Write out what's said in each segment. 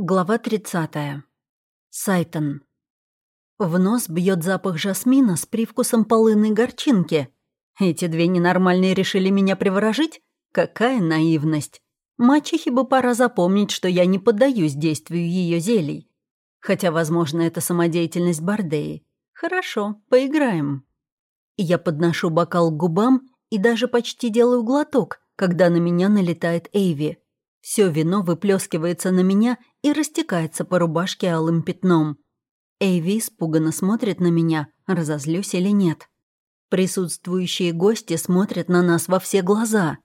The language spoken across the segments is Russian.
Глава 30. Сайтон. В нос бьет запах жасмина с привкусом полынной горчинки. Эти две ненормальные решили меня приворожить? Какая наивность. Мачехе бы пора запомнить, что я не поддаюсь действию ее зелий. Хотя, возможно, это самодеятельность Бардеи. Хорошо, поиграем. Я подношу бокал к губам и даже почти делаю глоток, когда на меня налетает Эйви. Все вино выплескивается на меня и растекается по рубашке алым пятном. Эйви испуганно смотрит на меня, разозлюсь или нет. Присутствующие гости смотрят на нас во все глаза.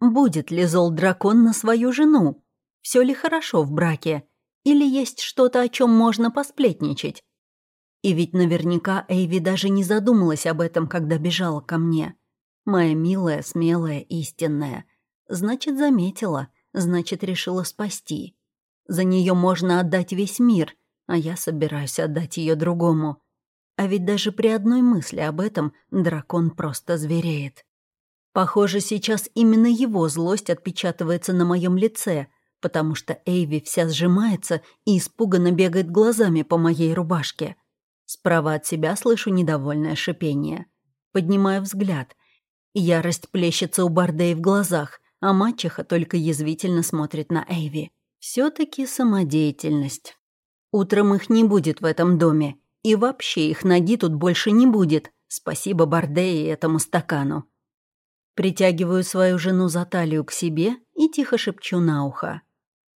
Будет ли зол дракон на свою жену? Все ли хорошо в браке? Или есть что-то, о чем можно посплетничать? И ведь наверняка Эйви даже не задумалась об этом, когда бежала ко мне. Моя милая, смелая, истинная. Значит, заметила — значит, решила спасти. За нее можно отдать весь мир, а я собираюсь отдать ее другому. А ведь даже при одной мысли об этом дракон просто звереет. Похоже, сейчас именно его злость отпечатывается на моем лице, потому что Эйви вся сжимается и испуганно бегает глазами по моей рубашке. Справа от себя слышу недовольное шипение. Поднимаю взгляд. Ярость плещется у Бардей в глазах, а мачеха только язвительно смотрит на Эйви. все таки самодеятельность. Утром их не будет в этом доме, и вообще их ноги тут больше не будет. Спасибо Бардее и этому стакану. Притягиваю свою жену за талию к себе и тихо шепчу на ухо.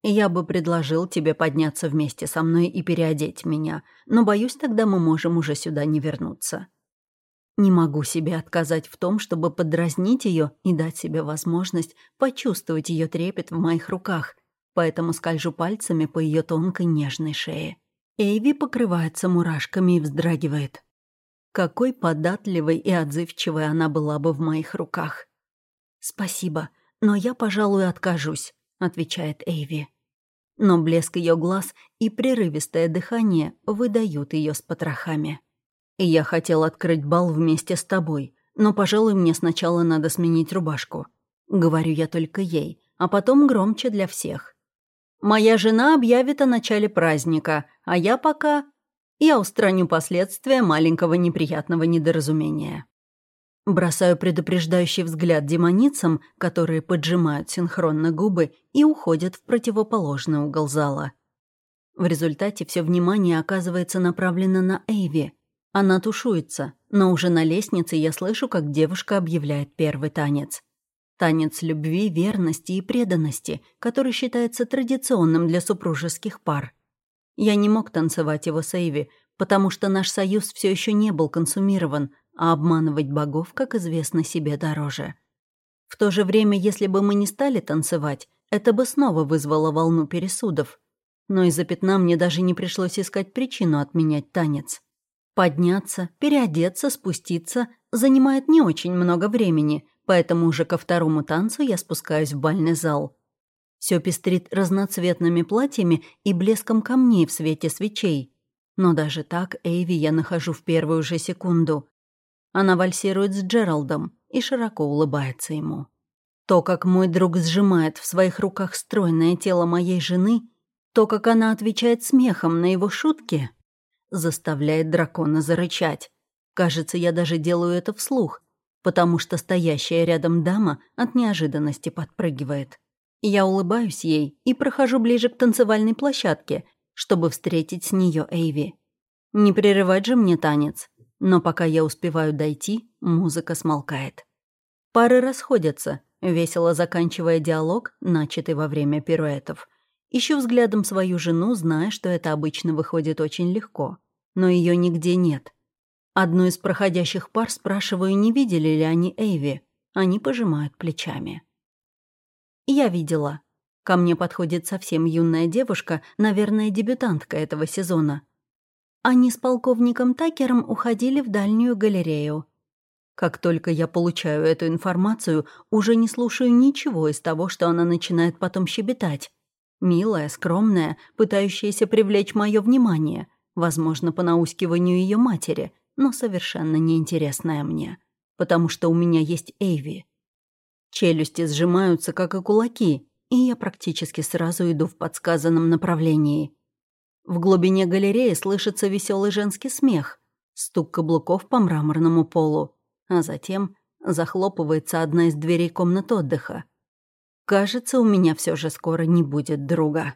«Я бы предложил тебе подняться вместе со мной и переодеть меня, но, боюсь, тогда мы можем уже сюда не вернуться». Не могу себе отказать в том, чтобы подразнить ее и дать себе возможность почувствовать ее трепет в моих руках, поэтому скольжу пальцами по ее тонкой нежной шее. Эйви покрывается мурашками и вздрагивает. Какой податливой и отзывчивой она была бы в моих руках. «Спасибо, но я, пожалуй, откажусь», — отвечает Эйви. Но блеск ее глаз и прерывистое дыхание выдают ее с потрохами. Я хотел открыть бал вместе с тобой, но, пожалуй, мне сначала надо сменить рубашку. Говорю я только ей, а потом громче для всех. Моя жена объявит о начале праздника, а я пока... Я устраню последствия маленького неприятного недоразумения. Бросаю предупреждающий взгляд демоницам, которые поджимают синхронно губы и уходят в противоположный угол зала. В результате все внимание оказывается направлено на Эйви, она тушуется, но уже на лестнице я слышу, как девушка объявляет первый танец. Танец любви, верности и преданности, который считается традиционным для супружеских пар. Я не мог танцевать его с Эйви, потому что наш союз все еще не был консумирован, а обманывать богов, как известно, себе дороже. В то же время, если бы мы не стали танцевать, это бы снова вызвало волну пересудов. Но из-за пятна мне даже не пришлось искать причину отменять танец. Подняться, переодеться, спуститься занимает не очень много времени, поэтому уже ко второму танцу я спускаюсь в бальный зал. Все пестрит разноцветными платьями и блеском камней в свете свечей. Но даже так Эйви я нахожу в первую же секунду. Она вальсирует с Джералдом и широко улыбается ему. То, как мой друг сжимает в своих руках стройное тело моей жены, то, как она отвечает смехом на его шутки — заставляет дракона зарычать. Кажется, я даже делаю это вслух, потому что стоящая рядом дама от неожиданности подпрыгивает. Я улыбаюсь ей и прохожу ближе к танцевальной площадке, чтобы встретить с нее Эйви. Не прерывать же мне танец, но пока я успеваю дойти, музыка смолкает. Пары расходятся, весело заканчивая диалог, начатый во время пируэтов. Ищу взглядом свою жену, зная, что это обычно выходит очень легко. Но ее нигде нет. Одну из проходящих пар спрашиваю, не видели ли они Эйви. Они пожимают плечами. Я видела. Ко мне подходит совсем юная девушка, наверное, дебютантка этого сезона. Они с полковником Такером уходили в дальнюю галерею. Как только я получаю эту информацию, уже не слушаю ничего из того, что она начинает потом щебетать. Милая, скромная, пытающаяся привлечь мое внимание, возможно, по наускиванию ее матери, но совершенно неинтересная мне, потому что у меня есть Эйви. Челюсти сжимаются, как и кулаки, и я практически сразу иду в подсказанном направлении. В глубине галереи слышится веселый женский смех, стук каблуков по мраморному полу, а затем захлопывается одна из дверей комнат отдыха. Кажется, у меня все же скоро не будет друга.